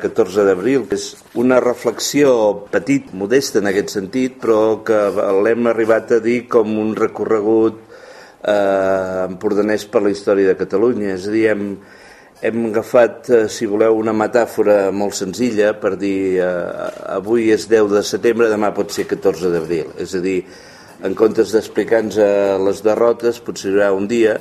14 d'abril, que és una reflexió petit, modesta en aquest sentit, però que l'hem arribat a dir com un recorregut eh, empordanès per la història de Catalunya. És a dir, hem, hem agafat, eh, si voleu, una metàfora molt senzilla per dir eh, avui és 10 de setembre, demà pot ser 14 d'abril. És a dir, en comptes d'explicar-nos eh, les derrotes, potser hi haurà un dia,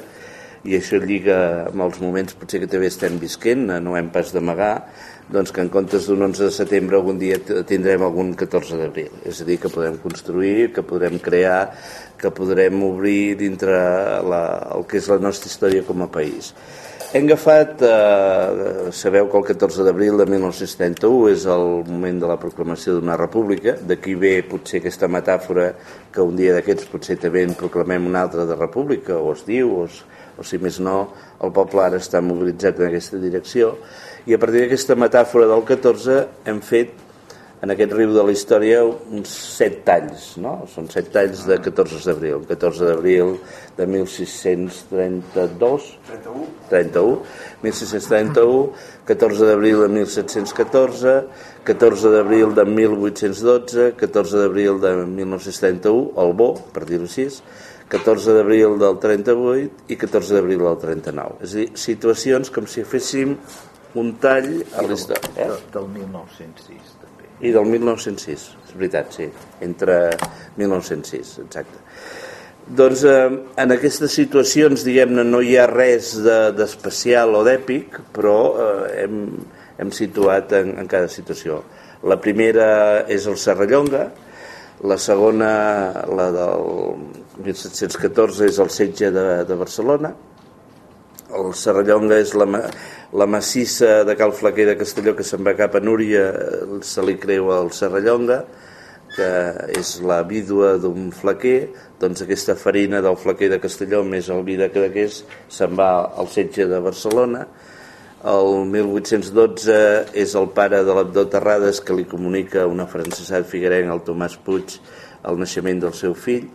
i això lliga amb els moments potser que també estem visquent, no hem pas d'amagar, doncs que en comptes d'un 11 de setembre algun dia tindrem algun 14 d'abril. És a dir, que podem construir, que podrem crear, que podrem obrir dintre la, el que és la nostra història com a país. Hem agafat, eh, sabeu que el 14 d'abril de 1931 és el moment de la proclamació d'una república, d'aquí ve potser aquesta metàfora que un dia d'aquests potser també en proclamem una altra de república, o es diu, o, es, o si més no, el poble ara està mobilitzat en aquesta direcció, i a partir d'aquesta metàfora del 14 hem fet en aquest riu de la història uns set talls, no? Són set talls de 14 d'abril. 14 d'abril de 1632, 31, 31 1631, 14 d'abril de 1714, 14 d'abril de 1812, 14 d'abril de 1931, el Bo, per dir-ho així, 14 d'abril del 38 i 14 d'abril del 39. És a dir, situacions com si féssim un tall a l'història. Eh? Del 1906 i del 1906, és veritat, sí, entre 1906, exacte. Doncs eh, en aquestes situacions, diguem-ne, no hi ha res d'especial de, o d'èpic, però eh, hem, hem situat en, en cada situació. La primera és el Serrallonga, la segona, la del 1714, és el setge de, de Barcelona, el Serrallonga és la, la massissa de Cal Flaquer de Castelló que se'n va cap a Núria se li creua el Serrallonga que és la vídua d'un flaquer. Doncs aquesta farina del flaquer de Castelló més el vi de Cadaqués se'n va al setge de Barcelona. El 1812 és el pare de l'Abdó Terrades que li comunica una francesat figuerenc al Tomàs Puig el naixement del seu fill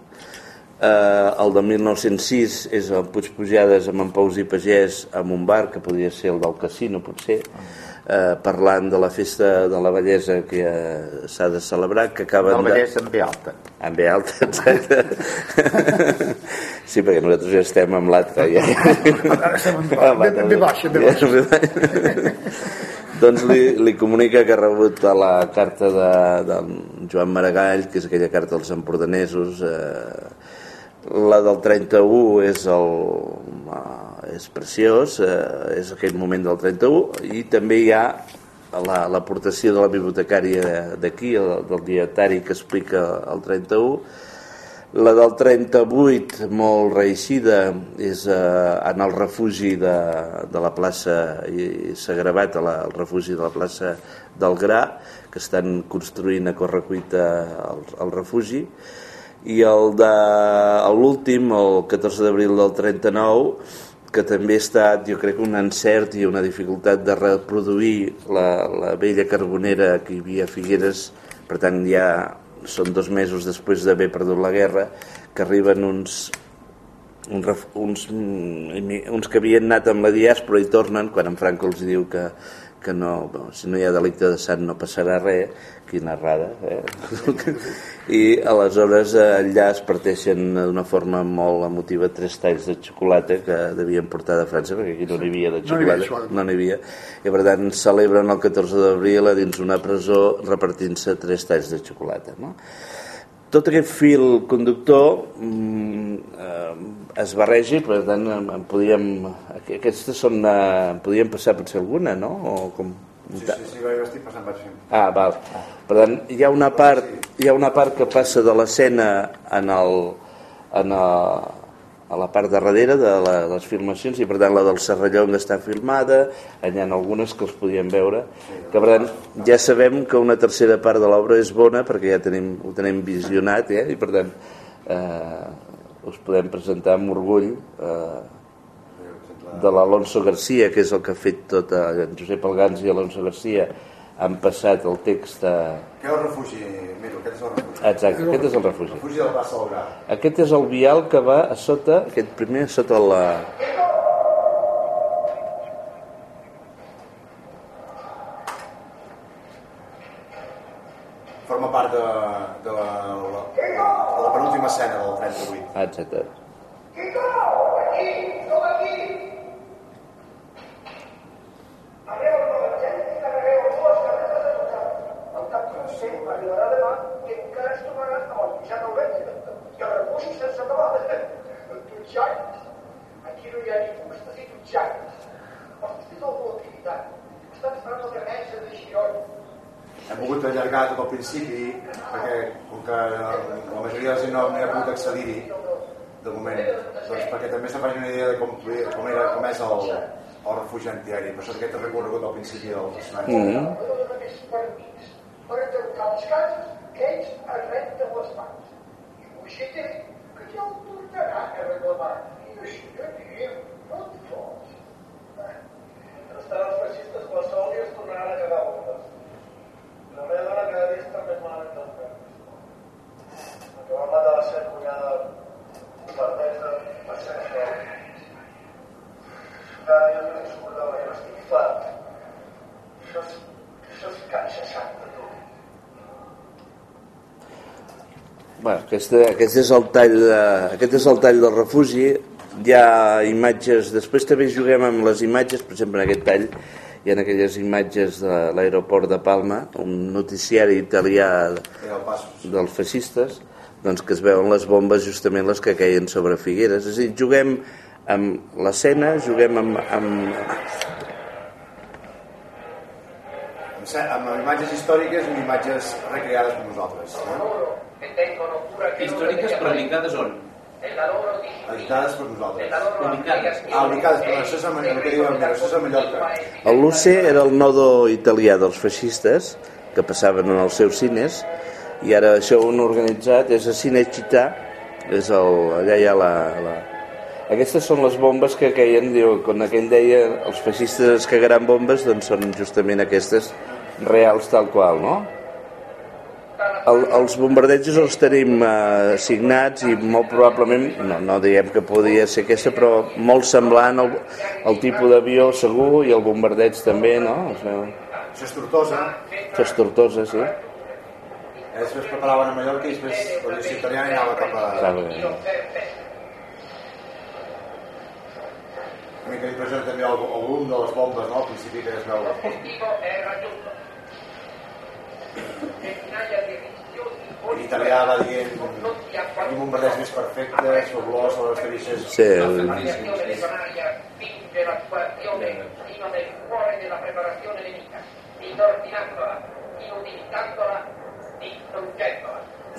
Eh, el de 1906 és el Puig Pujades amb en Pous i Pagès en un bar, que podria ser el del casino potser, eh, parlant de la festa de la bellesa que eh, s'ha de celebrar, que acaben de... La bellesa en B alta. En B alta, exacte. sí, perquè nosaltres ja estem amb l'altre. Ja. estem amb B baixa, B baixa. doncs li, li comunica que ha rebut la carta de, de Joan Maragall, que és aquella carta dels empordanesos, eh, la del 31 és, el, és preciós, eh, és aquell moment del 31, i també hi ha l'aportació la, de la bibliotecària d'aquí, del dietari que explica el 31, la del 38, molt reeixida, és eh, en el refugi de, de la plaça, i s'ha gravat al refugi de la plaça del Gra, que estan construint a correcuita el, el refugi, i el de l'últim, el 14 d'abril del 39, que també ha estat, jo crec, un encert i una dificultat de reproduir la, la vella carbonera que hi havia a Figueres, per tant ja són dos mesos després d'haver perdut la guerra, que arriben uns, uns, uns, uns que havien anat amb la diàspora i tornen, quan en Franco els diu que, que no, si no hi ha delicte de sant no passarà res, quina rara, eh? I aleshores eh, allà es parteixen d'una forma molt emotiva tres talls de xocolata que devien portar de França, perquè aquí no n'hi havia de xocolata, no n'hi havia, i per tant celebren el 14 d'abril a dins una presó repartint-se tres talls de xocolata, no? Tot aquest fil conductor mm, eh, es barregi, per tant en podíem, aquestes són, eh, podíem passar potser alguna, no? O com, Sí, sí, sí, vaig estic passant, fent. Ah, val. Per tant, hi ha una part, hi ha una part que passa de l'escena en el, en el, a la part de darrere de la, les filmacions i per tant la del Serrallong està filmada hi ha algunes que els podíem veure que per tant ja sabem que una tercera part de l'obra és bona perquè ja tenim, ho tenim visionat eh? i per tant eh, us podem presentar amb orgull eh, de l'Alonso Garcia, que és el que ha fet tot, eh, en Josep Algans i Alonso Garcia, han passat el text a... Què és el refugi, Miro? Aquest és el refugi. Exacte, aquest és el refugi. El refugi del Bassa del Aquest és el vial que va a sota, aquest primer sota la... forma part de, de, la, la, de la penúltima escena del 38. etc. Quico, aquí, som aquí. Arreu de la gent i carregueu dues carretes de total. El cap trosser arribarà demà i encara es trobarà amb el mitjà novembre. I el refugi sense acabar. Tutxaires. Aquí no hi ha ni fustes ni tutxaires. Els vestits de la volatilitat. Estan esperant el remeix de Girona. Hem volgut allargar tot el principi perquè com que la majoria de la gent no, no hi ha pogut accedir-hi de moment, doncs perquè també se faci una idea de com, com, era, com és el, el refugi antiaeri. Per això aquest recorregut al principi del personatge. Mm -hmm. Per tancar les cases que ells arrenten les mans. I Buixeter, que ja ho tornarà a reclamar. I així que diem, no et fots. Estaran els feixistes per sol i es tornaran a quedar bombes. La meva dona cada dia està més malament del cap. El que va matar la seva cunyada perdesa va ser això. Cada dia que surt de la jo estic fart. Això és, això és canxa santa, tu. Bueno, aquest, aquest, és el tall de, aquest és el tall del refugi. Hi ha imatges, després també juguem amb les imatges, per exemple en aquest tall hi ha aquelles imatges de l'aeroport de Palma, un noticiari italià dels feixistes, doncs que es veuen les bombes justament les que caien sobre Figueres. És a dir, juguem amb l'escena, juguem amb, amb... Amb, amb imatges històriques i imatges recreades per nosaltres. Eh? Que tengono cura que Històriques però ubicades on? Editades per nosaltres. Ubicades. Ah, ubicades, però això és a, que diuen, això és a Mallorca. El Luce era el nodo italià dels feixistes, que passaven en els seus cines, i ara això ho han organitzat, és a Cinecittà, és el, allà hi ha la, la... Aquestes són les bombes que caien, diu, quan aquell deia els feixistes es cagaran bombes, doncs són justament aquestes reals tal qual, no? El, els bombardejos els tenim eh, signats i molt probablement, no, no diem que podia ser aquesta, però molt semblant al, al tipus d'avió segur i el bombardeig també, no? Es veu. Això és Tortosa. Això és Tortosa, sí. Després preparaven a Mallorca i després la policia italiana anava cap a... Sabe. Una mica impressiona també el, el volum de les bombes, no? Al principi que es veu... L'obiettivo è raggiunto. Centinaia di rischiosi En italià va dient i bombardeigs més perfectes, fabulosos, les travesses... Sí, distruggendola.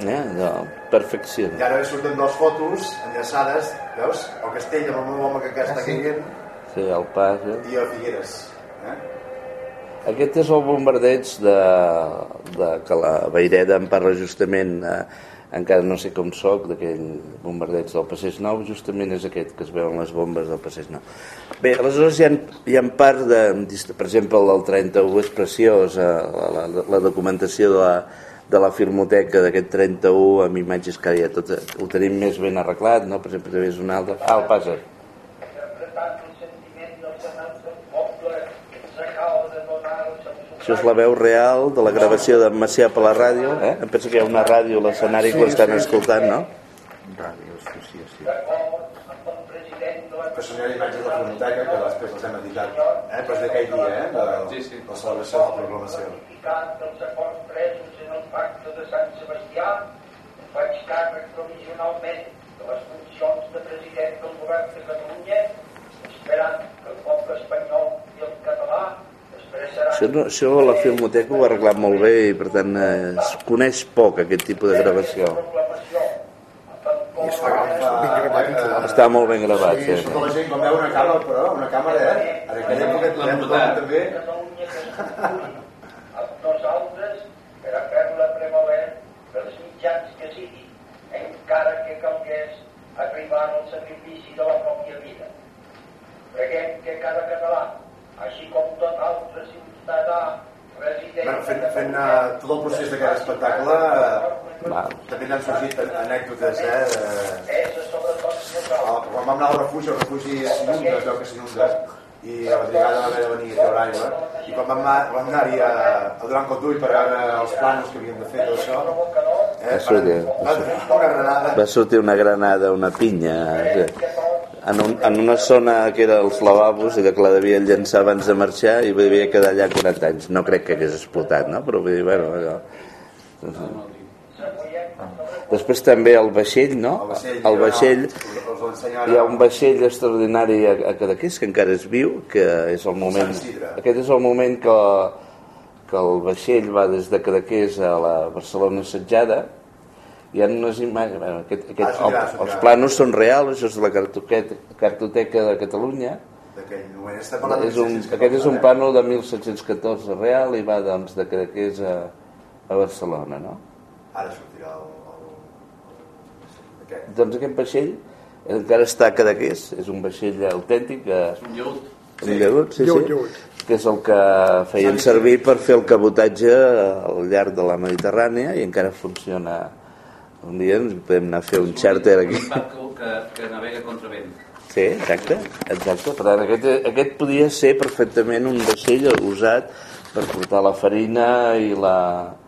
eh, de perfecció. I ara surten dues fotos enllaçades, veus? El castell amb el meu home que encara està caient Sí, el pas, eh? i a Figueres. Eh? Aquest és el bombardeig de, de que la Vaireda en parla justament, eh, encara no sé com soc, d'aquell bombardeig del Passeig Nou, justament és aquest que es veuen les bombes del Passeig Nou. Bé, aleshores hi ha, hi ha part de, per exemple, el del 31 és preciós, eh, la, la, la documentació de la, de la filmoteca d'aquest 31 amb imatges que ja tot, ho tenim més ben arreglat, no? per exemple, també és un altre... Ah, el passa. Interpretando il sentimento del nostre poble, s'acaba de donar el Això és la veu real de la gravació d'en Macià per la ràdio, eh? Em penso que hi ha una ràdio a l'escenari que ho estan escoltant, no? Ràdio Associació. de la Que són ja imatges de la filmoteca que després les hem editat. Eh? Però és d'aquell dia, eh? De, Sí, sí. la celebració de la proclamació. dels acords presos en el pacte de Sant Sebastià, faig càrrec provisionalment de les funcions de president del govern de Catalunya, esperant que el poble espanyol i el català Això, no, això la Filmoteca ho ha arreglat molt bé i per tant eh, es coneix poc aquest tipus de gravació. I Ben gravat eh, Està molt ben gravat, Sí, sí. la gent quan veu una càmera, però una càmera, eh? En aquella època tothom votat. també... Nosaltres per a fer-la prevaler pels mitjans que sigui, encara que calgués arribar al sacrifici de la pròpia vida. Preguem que cada català, així com tot altre ciutadà. Bueno, fent, fent uh, tot el procés d'aquest espectacle, uh, Va. també n'han sorgit anècdotes, eh? De, uh, quan vam anar al refugi, el refugi s'inunda, es veu que s'inunda. i a la brigada va haver de venir a treure aigua i quan vam, vam anar-hi a, a Duran Cotull per veure els planos que havíem de fer tot això eh, Va sortir, va va donar una granada Va sortir una granada, una pinya, eh, en, un, en una zona que era els lavabos i que la devien llançar abans de marxar i devia quedar allà 40 anys. No crec que hagués explotat, no? Però vull dir, bueno, allò... Després també el vaixell, no? el vaixell, El hi ha un vaixell extraordinari a, a Cadaqués que encara és viu, que és el moment... Aquest és el moment que, que el vaixell va des de Cadaqués a la Barcelona assetjada hi ha unes imatges... Bueno, aquest, aquest, Ah, el, els planos són reals, això és de la cartoteca, cartoteca de Catalunya. d'aquell moment parlant És un, 1614, aquest és un eh? plànol de 1714 real i va doncs, de Cadaqués a, a Barcelona, no? ara sortirà el, el... aquest Doncs aquest vaixell encara està a Cadaqués, és un vaixell autèntic, que, Un lleut. un lleut, sí, Lleut, sí, lleut. que és el que feien servir per fer el cabotatge al llarg de la Mediterrània i encara funciona. Un dia ens podem anar a fer un xàrter aquí. Un barco que, que navega contra vent. Sí, exacte, exacte. Per tant, aquest, aquest podia ser perfectament un vaixell usat per portar la farina i la...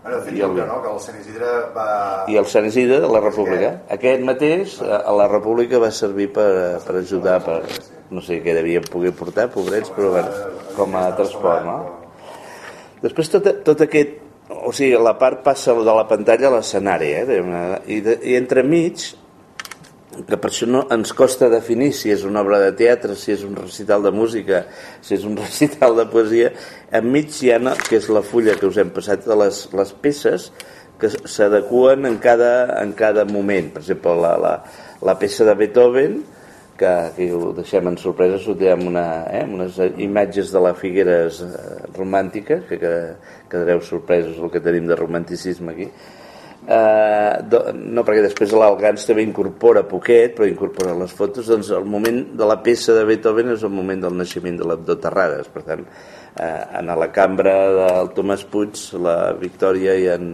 Bueno, i el, que no, que el Sant Isidre va... i el Sant Isidre de la República. Aquest mateix a a la República va servir per, per ajudar, per, no sé què devien poder portar, pobrets, però bueno, com a transport, no? Després tot, tot aquest... O sigui, la part passa de la pantalla a l'escenari, eh? I, de, I entremig, que per això no ens costa definir si és una obra de teatre, si és un recital de música, si és un recital de poesia, enmig hi ha, que és la fulla que us hem passat, de les, les peces que s'adequen en cada, en cada moment. Per exemple, la, la, la peça de Beethoven, que aquí ho deixem en sorpresa, sortirem una, eh, unes imatges de la Figueres eh, romàntica, que, que quedareu sorpresos el que tenim de romanticisme aquí. Eh, do, no, perquè després l'Algans també incorpora poquet, però incorpora les fotos, doncs el moment de la peça de Beethoven és el moment del naixement de l'Abdó Terrades, per tant, eh, en la cambra del Tomàs Puig, la Victòria i en,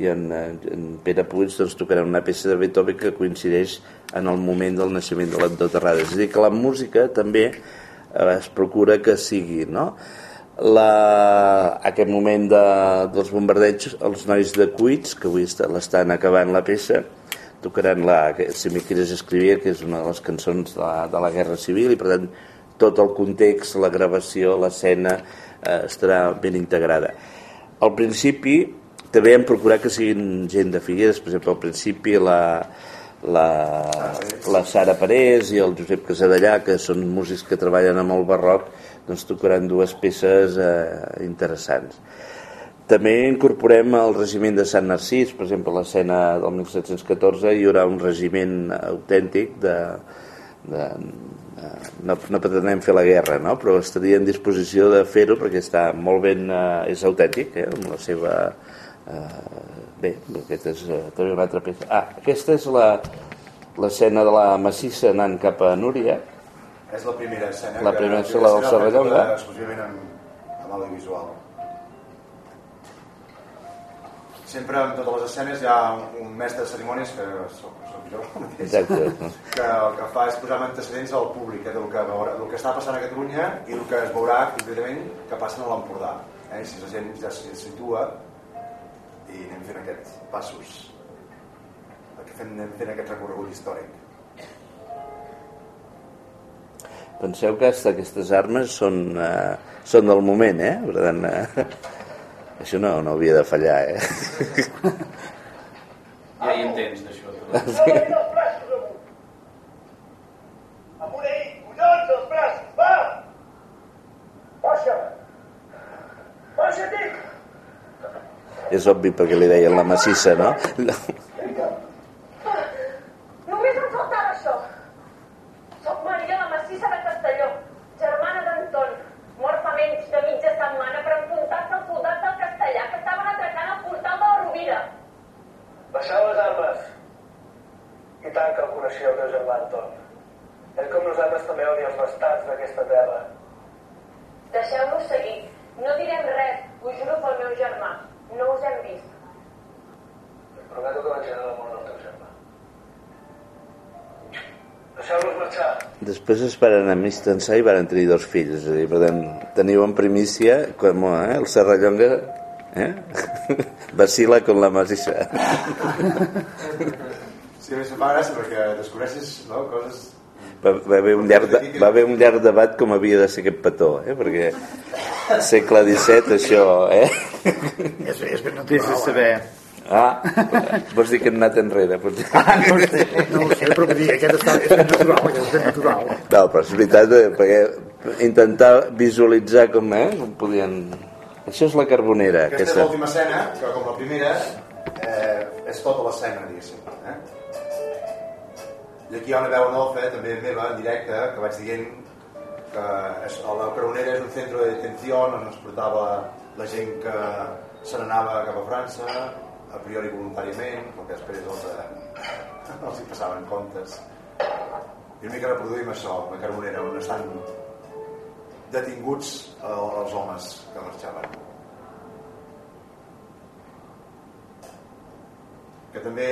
i en, en Pere Puig doncs, tocaran una peça de Beethoven que coincideix en el moment del naixement de l'Abdó Terrades. És a dir, que la música també eh, es procura que sigui, no? la, aquest moment de, dels bombardeigs, els nois de Cuits, que avui l'estan acabant la peça, tocaran la, si m'hi quieres escribir, que és una de les cançons de la, de la Guerra Civil, i per tant tot el context, la gravació, l'escena, eh, estarà ben integrada. Al principi també hem procurat que siguin gent de Figueres, per exemple, al principi la, la, la Sara Parés i el Josep Casadellà, que són músics que treballen amb el barroc, doncs tocaran dues peces eh, interessants. També incorporem el regiment de Sant Narcís, per exemple, a l'escena del 1714 hi haurà un regiment autèntic de, de, no, no pretenem fer la guerra, no? però estaria en disposició de fer-ho perquè està molt ben, eh, és autèntic, eh? amb la seva... Eh, bé, aquesta és eh, també una altra peça. Ah, aquesta és la l'escena de la massissa anant cap a Núria, És la primera escena. La primera que escena del Serrallonga. Exclusivament amb, amb audiovisual. Sempre en totes les escenes hi ha un, mestre de cerimònies que soc, soc jo mateix, exacte. que el que fa és posar en antecedents al públic eh, del, que veurà, del que està passant a Catalunya i el que es veurà concretament que passa a l'Empordà. Eh? Si la gent ja s'hi situa i anem fent aquests passos, que fem, anem fent aquest recorregut històric. Penseu que aquestes armes són, eh, són del moment, eh? Per tant, eh, això no, no havia de fallar, eh? Ja hi entens, d'això. Amunt els braços amunt. Amunt ahí, collons, els braços, va! Baixa! Baixa, dic! És obvi perquè li deien la massissa, no? Vinga! Només em faltava això. Soc Maria la Massissa de Castelló, germana d'Anton, mort fa menys de mitja setmana per enfrontar-se als soldats del castellà que estaven atracant el portal de la Rovira. Baixeu les armes. I tant que el coneixia el meu germà Anton. Ell com nosaltres també odia els bastards d'aquesta terra. Deixeu-nos seguir. No direm res, ho juro pel meu germà. No us hem vist. Et prometo que venjaré la mort del teu germà. Deixeu-los marxar. Després es varen amistançar i varen tenir dos fills. És a dir, per tant, teniu en primícia com eh, el Serrallonga eh? vacila con la masissa. Sí, a més em fa gràcia perquè descobreixes no, coses... Va, va, haver un llarg de, va haver un llarg debat com havia de ser aquest petó, eh? perquè segle XVII això, eh? És, és ben Vés a natural. saber. Ah, vols dir que hem anat enrere, potser. Eh? No ho sé, no ho sé, però dir, aquest està, és ben natural, aquest és ben natural. No, però és veritat, eh, perquè intentar visualitzar com, eh, com podien... Això és la carbonera. Aquesta és Aquesta. l'última escena, que com la primera eh, és tota l'escena, diguéssim. Eh? I aquí hi ha una veu en off, eh, també meva, en directe, que vaig dient que és, la Carbonera és un centre de detenció on es portava la gent que se n'anava cap a França, a priori voluntàriament, perquè després els, eh, els hi passaven comptes. I una mica reproduïm això, la Carbonera, on estan detinguts eh, els homes que marxaven. que també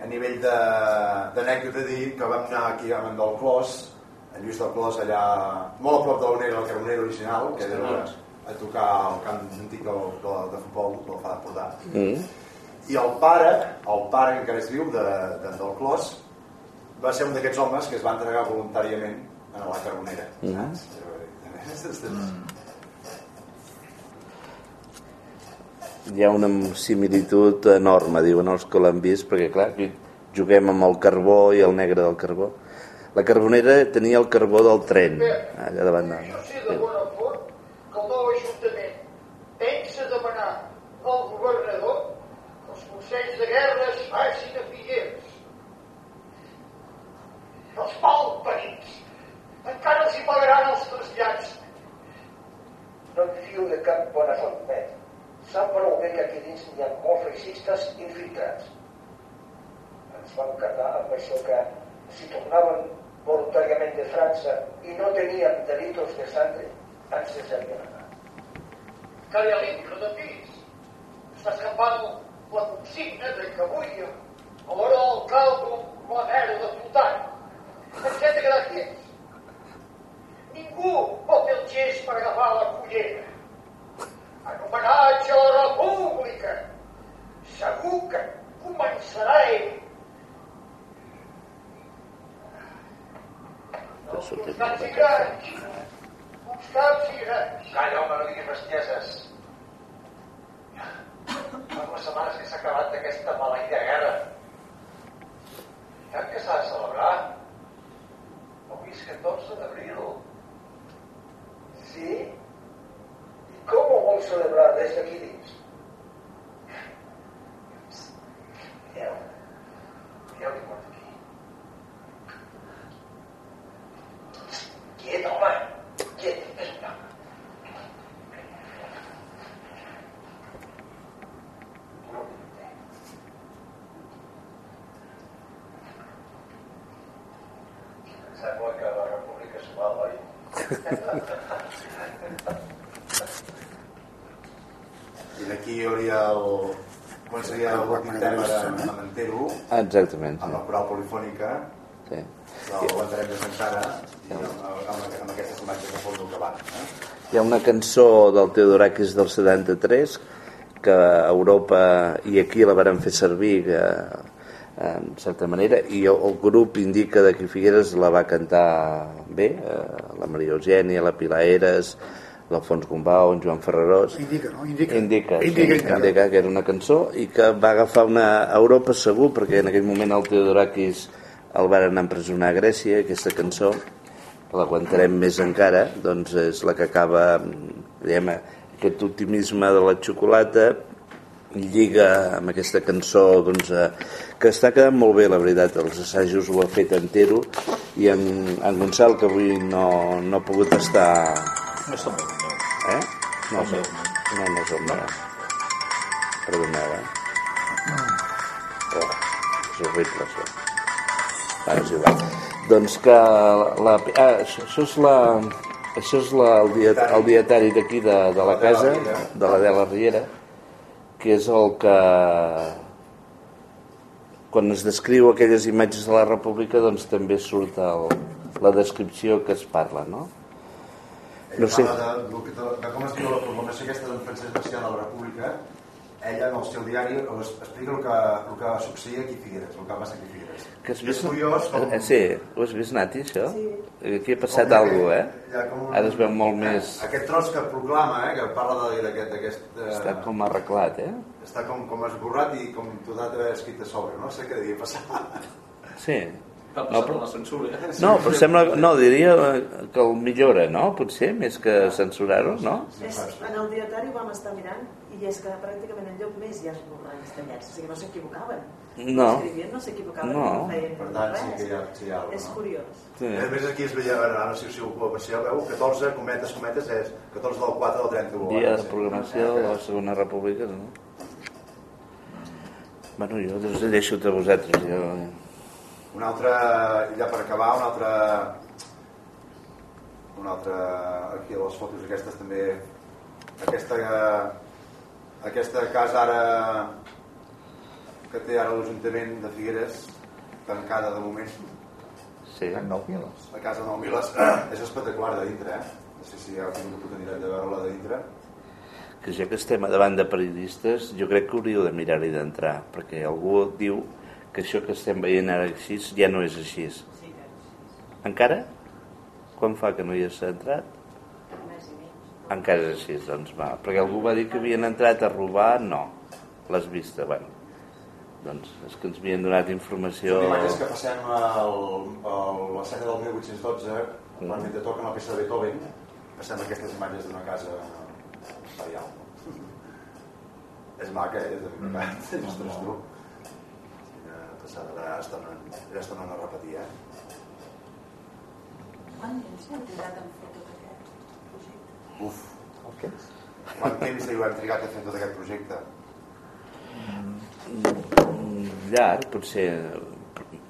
a nivell d'anècdota dir que vam anar aquí a del Clos en Lluís del Clos allà molt a prop de era el Carbonera original que era a tocar al camp antic del, de, de futbol del Fa d'Empordà Mm. i el pare el pare que encara és viu de, de, del Clos va ser un d'aquests homes que es va entregar voluntàriament a la Carbonera saps? Hi ha una similitud enorme, diuen els que l'han vist, perquè clar, juguem amb el carbó i el negre del carbó. La carbonera tenia el carbó del tren, allà davant. de- Jo sé de bona font que el nou Ajuntament pensa demanar al governador que els consells de guerra es facin a Figueres. Els malparits encara els hi pagaran els trasllats. No em fio de cap bona font, net. Sap prou bé que aquí dins n'hi ha molts feixistes infiltrats. Ens van quedar amb això que si tornaven voluntàriament de França i no teníem delitos de sangre, deixarien anar. Calia de pis. Està escapant la consigna de que avui a l'hora del caldo la merda flotant. Quedar quiets. Ningú pot fer el gest per agafar la cullera. En homenatge a la república. Segur que començarà ell. I grans. Calla, home, no diguis bestieses. Fa dues setmanes que s'ha acabat d'aquesta maleïda guerra. Sap que s'ha de celebrar? Avui és 14 d'abril. Sí? I com ho vol celebrar des d'aquí dins? Mireu, mireu qui porta aquí. Quiet, home! Quiet, és una. Sembla que la república és mal, oi? i d'aquí hi hauria el començaria l'últim tema de Lamentero Ah, exactament, amb la coral polifònica sí. l'aguantarem més encara i amb, amb, amb aquestes imatges de fons que van eh? Hi ha una cançó del Teodorakis del 73 que a Europa i aquí la varen fer servir que, en certa manera i el, el grup indica de que Figueres la va cantar bé eh, la Maria Eugènia, la Pilar Eres l'Alfons Gombau, en Joan Ferrerós Indica, no? Indica. indica, Indica, sí, indica que era una cançó i que va agafar una Europa segur perquè en aquell moment el Teodorakis el varen empresonar a Grècia aquesta cançó que l'aguantarem més encara doncs és la que acaba diguem, aquest optimisme de la xocolata lliga amb aquesta cançó doncs, eh, que està quedant molt bé la veritat, els assajos ho ha fet entero i en, en Gonçal que avui no, no ha pogut estar No el meu, no. Eh? No, no, no, no és el meu. Perdoneu, eh? Oh, és horrible, això. Ara és igual. Doncs que la... Ah, això, això és la... Això és la, el, diet, el dietari d'aquí de, de la casa, de la de la Riera, que és el que quan es descriu aquelles imatges de la república doncs també surt el, la descripció que es parla, no? No sé. de, de, de, de com es diu la proclamació aquesta d'en Francesc Macià de la República, ella en el seu diari es- explica el que, el que succeïa aquí a Figueres, el que va passar aquí a Figueres. Que has és vist... curiós com... Eh, Sí, ho has vist, Nati, això? Sí. Aquí ha passat com alguna cosa, hi ha com eh? un- Ara es veu molt més... Aquest tros que proclama, eh, que parla d'aquest... d'aquest, eh, Està com arreglat, eh? està com, com esborrat i com tot ha d'haver escrit a sobre, no sé què devia passar. Sí. Va No, per però, la censura. no, però sembla... No, diria que el millora, no? Potser, més que censurar-ho, no? És, en el dietari vam estar mirant i és que pràcticament en lloc més hi ha esborranys tallats, o sigui, no s'equivocaven. No. Escrivien, no s'equivocaven, No. no feien Per tant, sí que hi ha, sí, hi ha alguna És cosa, no? curiós. Sí. A més aquí es veia, ara sé si ho aprecieu, veu, 14 cometes, cometes és 14 del 4 del 31. Dia eh? de programació de la Segona República, no? Bueno, jo us deixo a vosaltres, jo... Una altra, i ja per acabar, una altra... Una altra... Aquí a les fotos aquestes també... Aquesta... Aquesta casa ara... Que té ara l'Ajuntament de Figueres, tancada de moment, Sí. En nou viles. la casa Nou Miles, és espectacular de dintre, eh? No sé si heu tingut l'oportunitat de veure-la de dintre. que ja que estem davant de periodistes, jo crec que hauríeu de mirar-hi d'entrar, perquè algú diu que això que estem veient ara així ja no és així. Encara? Quan fa que no hi has entrat? Encara és així, doncs va. Perquè algú va dir que havien entrat a robar, no. L'has vista, bueno. Doncs és que ens havien donat informació... Són imatges que passem a l'escena del 1812, quan mentre toquen la peça de Beethoven, passem aquestes imatges d'una casa imperial. És maca, eh? És de veritat. Ostres, tu. Quina passada, ja es tornen, ja es tornen a repetir, eh? Quant temps hem trigat en fer tot aquest projecte? Uf, El què? quant temps hi hem trigat a fer tot aquest projecte? Mm, Llarg, potser...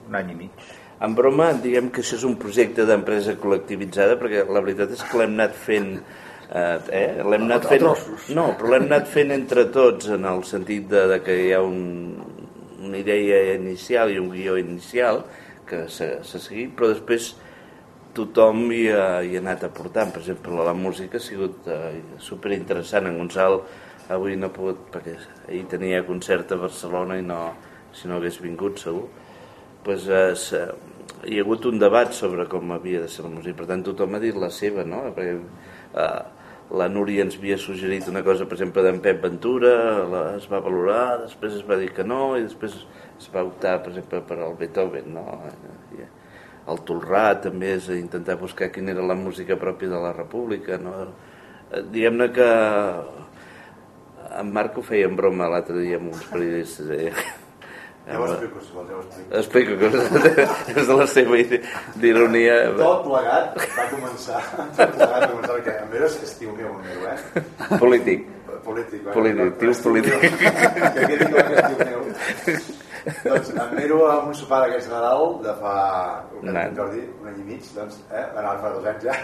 Un any i mig. En broma, diguem que això és un projecte d'empresa col·lectivitzada, perquè la veritat és que l'hem anat fent... Eh, eh? L'hem anat A fent... No, però l'hem anat fent entre tots, en el sentit de, de que hi ha un, una idea inicial i un guió inicial que s'ha seguit, però després tothom hi ha, hi ha anat aportant. Per exemple, la música ha sigut eh, superinteressant. En Gonçal avui no ha pogut, perquè ahir tenia concert a Barcelona i no, si no hagués vingut segur, pues, eh, hi ha hagut un debat sobre com havia de ser la música. Per tant, tothom ha dit la seva, no? Perquè eh, la Núria ens havia suggerit una cosa, per exemple, d'en Pep Ventura, la, es va valorar, després es va dir que no, i després es va optar, per exemple, per al Beethoven, no? I, el Tolrà també és intentar buscar quina era la música pròpia de la República, no? Eh, Diguem-ne que en Marc ho feia en broma l'altre dia amb uns periodistes. Eh? Ja ho explico, si vols, ja ho explico. Explico que és de la seva d'ironia. Tot plegat va començar, tot plegat va començar, perquè en Mero és tio meu, en Mero, eh? Polític. Polític, eh? Polític, tio polític. Que clar que és tio meu. doncs en Mero, amb un sopar d'aquests Nadal, de fa, un any, any. Jordi, un any i mig, doncs, eh? Anava fa dos anys ja.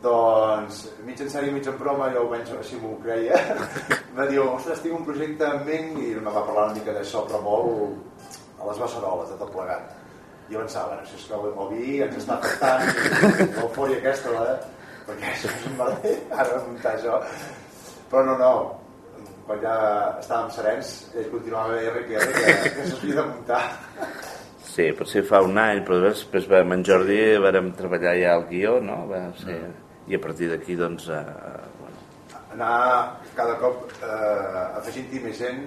Doncs, mig en sèrio, mig en broma, jo almenys així m'ho creia. Va dir, ostres, tinc un projecte en ment i em va parlar una mica d'això, però molt a les beceroles, de tot plegat. I jo pensava, bueno, si és que el, vi ens està afectant, l'eufòria aquesta, la, perquè això és un merder, ara muntar això. Però no, no, quan ja estàvem serens, ell continuava a R que, que, que s'havia de muntar. Sí, potser fa un any, però després amb en Jordi vàrem treballar ja el guió, no? Va ser... I a partir d'aquí, doncs, eh, bueno, anar cada cop eh, afegint-hi més gent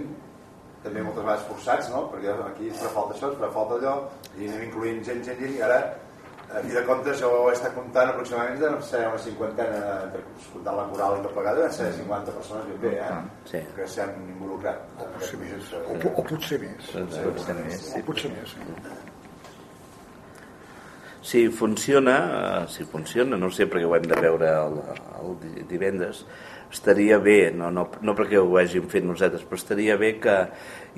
també moltes vegades forçats, no? perquè aquí ens farà falta això, ens farà falta allò i anem incloent gent, gent, gent i ara a fi de comptes jo he estat comptant aproximadament de sé, una cinquantena entre, comptant la coral i tot plegat, de ser 50 persones ben bé, eh? Sí. que s'han involucrat en aquest projecte. O, o potser més. potser més, O potser més. sí. Si funciona, eh, si funciona, no sé perquè ho hem de veure el, el di- divendres, estaria bé, no, no, no perquè ho hàgim fet nosaltres, però estaria bé que,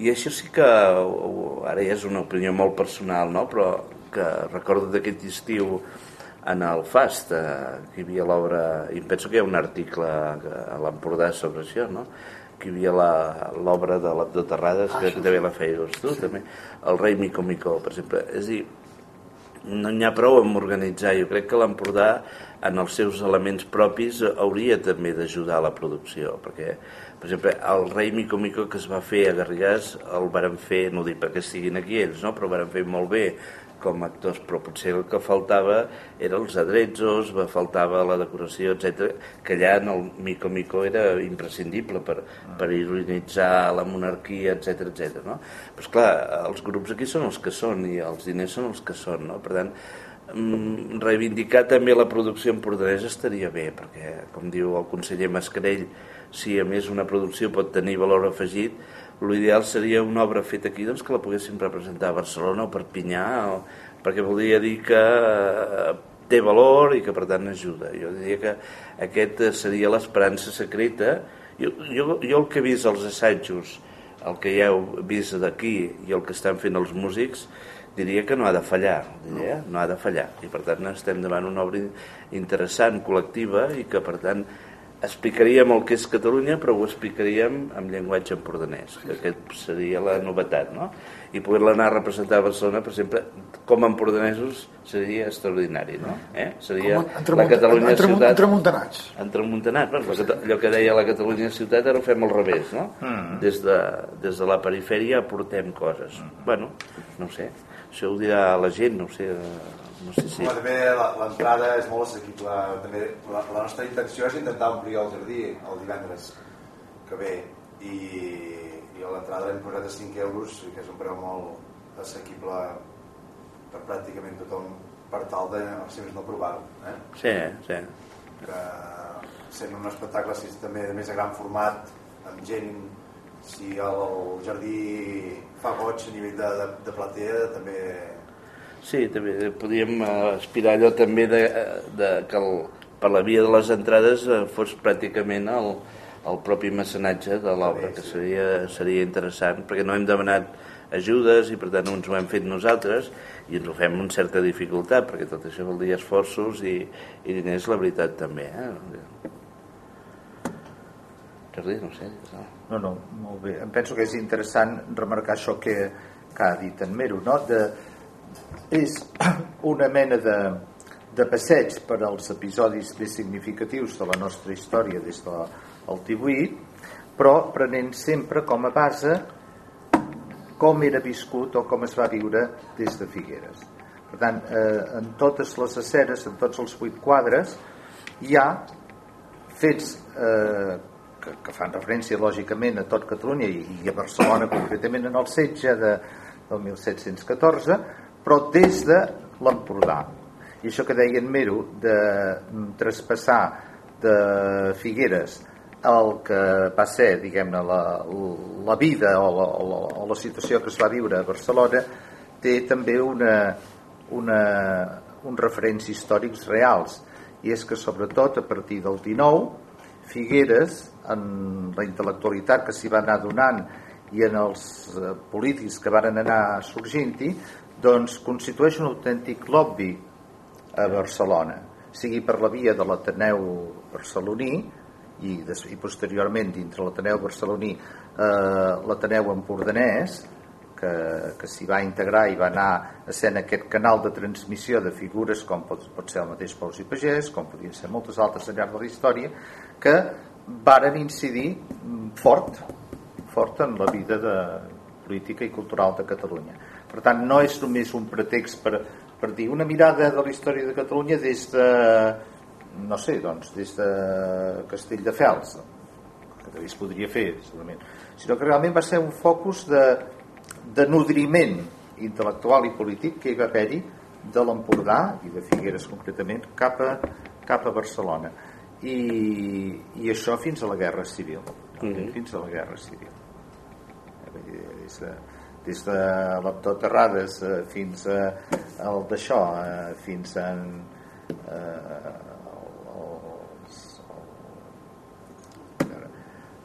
i això sí que, ara ja és una opinió molt personal, no? però que recordo d'aquest estiu en el FAST, eh, que hi havia l'obra, i penso que hi ha un article a l'Empordà sobre això, no? que hi havia la- l'obra de l'Abdó Terrades, que també la feies tu, també, el rei Mico Mico, per exemple. És a dir, no n'hi ha prou amb organitzar. Jo crec que l'Empordà, en els seus elements propis, hauria també d'ajudar a la producció, perquè, per exemple, el rei Mico Mico que es va fer a Garrigàs el varen fer, no dic perquè estiguin aquí ells, no? però varen fer molt bé com a actors, però potser el que faltava eren els adretzos, va faltava la decoració, etc que allà en el Mico Mico era imprescindible per, per ironitzar la monarquia, etc etc. no? Però esclar, els grups aquí són els que són i els diners són els que són, no? Per tant, mm, reivindicar també la producció empordanesa estaria bé, perquè, com diu el conseller Mascarell, si a més una producció pot tenir valor afegit, l'ideal seria una obra feta aquí doncs, que la poguéssim representar a Barcelona o Perpinyà, o, perquè voldria dir que eh, té valor i que per tant ajuda. Jo diria que aquest seria l'esperança secreta. Jo, jo, jo el que he vist als assajos, el que ja heu vist d'aquí i el que estan fent els músics, diria que no ha de fallar, diria, no ha de fallar. I per tant estem davant una obra interessant, col·lectiva, i que per tant explicaríem el que és Catalunya, però ho explicaríem en llenguatge empordanès, que aquest seria la novetat, no? I poder-la anar a representar a Barcelona, per exemple, com a empordanesos seria extraordinari, no? Eh? Seria Com la Catalunya entre, ciutat... Entremuntanats. Entremuntanat, bueno, la allò que deia la Catalunya ciutat ara ho fem al revés, no? Mm. Des, de, des de la perifèria aportem coses. Bueno, no ho sé, això ho dirà la gent, no ho sé, no sé si... Home, també la- l'entrada és molt assequible. També la, la nostra intenció és intentar omplir el jardí el divendres que ve i, i a l'entrada l'hem posat a 5 euros, que és un preu molt assequible per pràcticament tothom per tal de, si més no, provar-ho. Eh? Sí, sí. Que sent un espectacle si és també de més a gran format, amb gent, si el, el jardí fa goig a nivell de, de, de platea, també Sí, també podíem eh, aspirar allò també de, de que el, per la via de les entrades eh, fos pràcticament el, el propi mecenatge de l'obra, que seria, seria interessant, perquè no hem demanat ajudes i per tant ens ho hem fet nosaltres i ens ho fem amb certa dificultat perquè tot això vol dir esforços i, i diners la veritat també eh? Jordi, no sé no. No, molt bé. Em penso que és interessant remarcar això que, que ha dit en Mero, no? De, és una mena de, de passeig per als episodis més significatius de la nostra història des del 18, però prenent sempre com a base com era viscut o com es va viure des de Figueres. Per tant, eh, en totes les escenes, en tots els vuit quadres, hi ha fets eh, que, que fan referència lògicament a tot Catalunya i, i a Barcelona concretament en el setge de, del 1714 però des de l'Empordà i això que deia en Mero de mm, traspassar de Figueres el que va ser diguem-ne la, la vida o la, o, la, o la situació que es va viure a Barcelona té també una, una, uns referents històrics reals. I és que sobretot a partir del 19 Figueres, en la intel·lectualitat que s'hi va anar donant i en els eh, polítics que van anar sorgint-hi, doncs constitueix un autèntic lobby a Barcelona, sigui per la via de l'Ateneu barceloní i, des, i posteriorment dintre l'Ateneu barceloní eh, l'Ateneu empordanès que, que s'hi va integrar i va anar sent aquest canal de transmissió de figures com pot, pot ser el mateix Pous i Pagès, com podien ser moltes altres al llarg de la història, que varen incidir fort, fort en la vida de política i cultural de Catalunya. Per tant, no és només un pretext per, per dir una mirada de la història de Catalunya des de, no sé, doncs, des de Castelldefels, que també es podria fer, segurament, sinó que realment va ser un focus de, de nodriment intel·lectual i polític que hi va haver-hi de l'Empordà i de Figueres concretament cap a, cap a Barcelona i, i això fins a la Guerra Civil mm -hmm. fins a la Guerra Civil des de, des de l'Actor Terrades eh, fins a el d'això eh, fins a eh,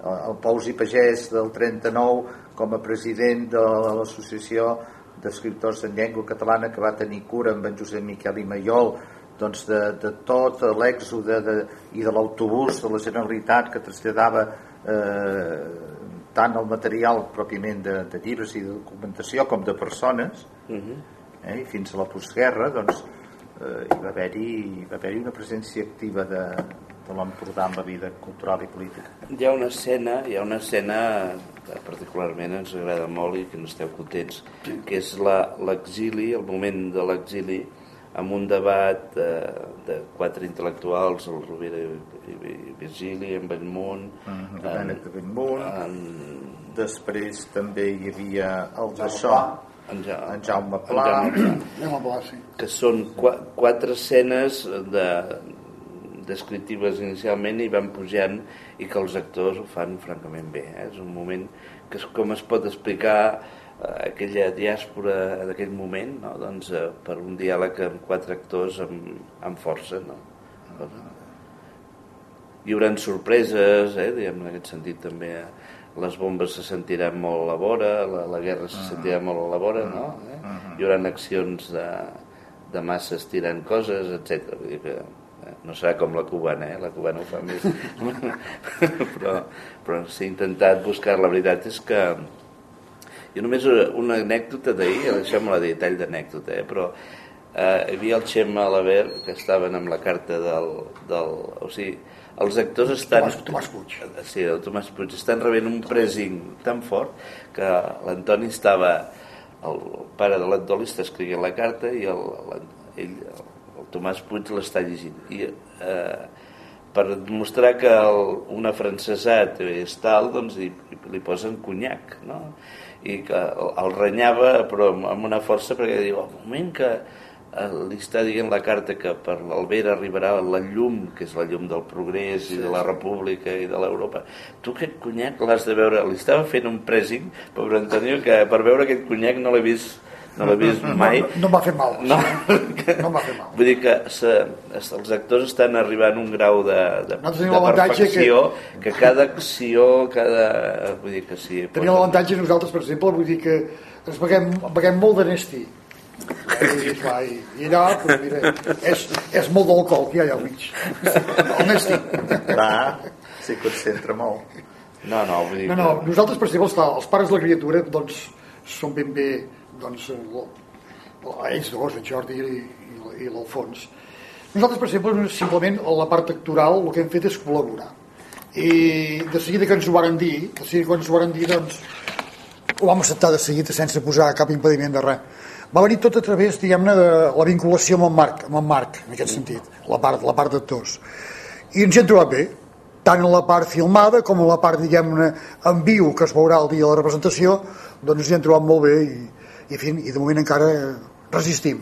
el, el Pous i Pagès del 39 com a president de l'associació d'escriptors en llengua catalana que va tenir cura amb en Josep Miquel i Maiol doncs de, de tot l'èxode de, i de l'autobús de la Generalitat que traslladava eh, tant el material pròpiament de, de llibres i de documentació com de persones Uh -huh. eh? i fins a la postguerra doncs, eh, hi va haver-hi va haver una presència activa de, de l'Empordà en la vida cultural i política. Hi ha una escena, hi ha una escena que particularment ens agrada molt i que n'esteu contents, que és la- l'exili, el moment de l'exili, amb un debat eh, de quatre intel·lectuals, el Rovira i, i, i Virgili, en Bellmunt, Mhm, Domènec de Bellmunt. en, Després també hi havia el de so, en, ja, en Jaume Pla, en Jaume Pla sí. que són qua, quatre escenes de, descriptives inicialment i van pujant i que els actors ho fan francament bé. Eh? És un moment que és com es pot explicar eh, aquella diàspora d'aquell moment no? doncs, eh, per un diàleg amb quatre actors amb, amb força. No? Hi haurà sorpreses, eh? diguem, en aquest sentit també eh? les bombes se sentiran molt a la vora, la, la guerra se sentirà molt a la vora, no? Eh? Hi haurà accions de, de masses tirant coses, etc. Vull dir que no serà com la cubana, eh? la cubana ho fa més. però però s'ha intentat buscar, la veritat és que jo només una anècdota d'ahir, deixeu-me-la dir, tall d'anècdota, eh? però eh, hi havia el Xema Alaver que estaven amb la carta del... del o sigui, els actors estan... Tomàs, Tomàs Puig. Sí, el Tomàs Puig. Estan rebent un pressing tan fort que l'Antoni estava... El pare de l'Antoni està escrivint la carta i el, el, ell, el Tomàs Puig l'està llegint. I eh, per demostrar que el, una francesat és tal, doncs li, li posen conyac, no? I que el, el renyava, però amb, amb una força, perquè diu, al moment que eh, li està dient la carta que per l'Albera arribarà la llum, que és la llum del progrés i de la república i de l'Europa. Tu aquest conyac l'has de veure... Li estava fent un pressing, pobre Antonio, que per veure aquest conyac no l'he vist no l'he vist mai. No, no, no m'ha fet mal. No, No m'ha fet mal. Vull dir que se, els actors estan arribant a un grau de, de, de perfecció que... que cada acció, cada... Vull dir que sí. Tenim l'avantatge nosaltres, per exemple, vull dir que ens beguem, beguem molt de Nesti. I, va, i, i allà, doncs, mira, és, és molt d'alcohol que hi ha allà al mig. El Nesti. clar, s'hi concentra molt. No, no, vull dir No, no, nosaltres, per exemple, els pares de la criatura, doncs, són ben bé, doncs, el, ells dos, en Jordi i, i, l'Alfons. Nosaltres, per exemple, simplement, a la part actoral, el que hem fet és col·laborar. I de seguida que ens ho varen dir, de seguida que ens ho varen dir, doncs, ho vam acceptar de seguida sense posar cap impediment de res. Va venir tot a través, diguem-ne, de la vinculació amb en Marc, amb en Marc en aquest sentit, la part, la part d'actors. I ens hem trobat bé, tant en la part filmada com en la part, diguem-ne, en viu, que es veurà el dia de la representació, doncs ens hem trobat molt bé i, i, en fi, i de moment encara resistim.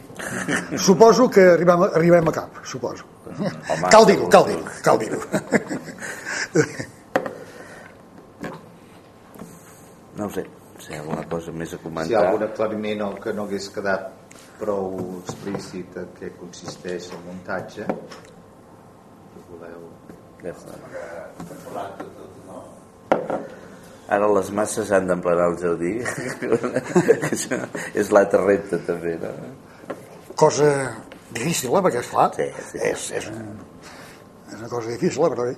Suposo que arribem, arribem a cap, suposo. Home, cal dir-ho, cal dir-ho, cal dir-ho. No ho sé, si hi ha alguna cosa més a Si hi ha comentar. algun aclariment o que no hagués quedat prou explícit en què consisteix el muntatge, que voleu... Ja està. Ara les masses han d'emplenar el jardí. És l'altre repte, també, no? Cosa difícil, eh, perquè, esclar, Sí, sí. És, és, un, és una cosa difícil, eh, però bé.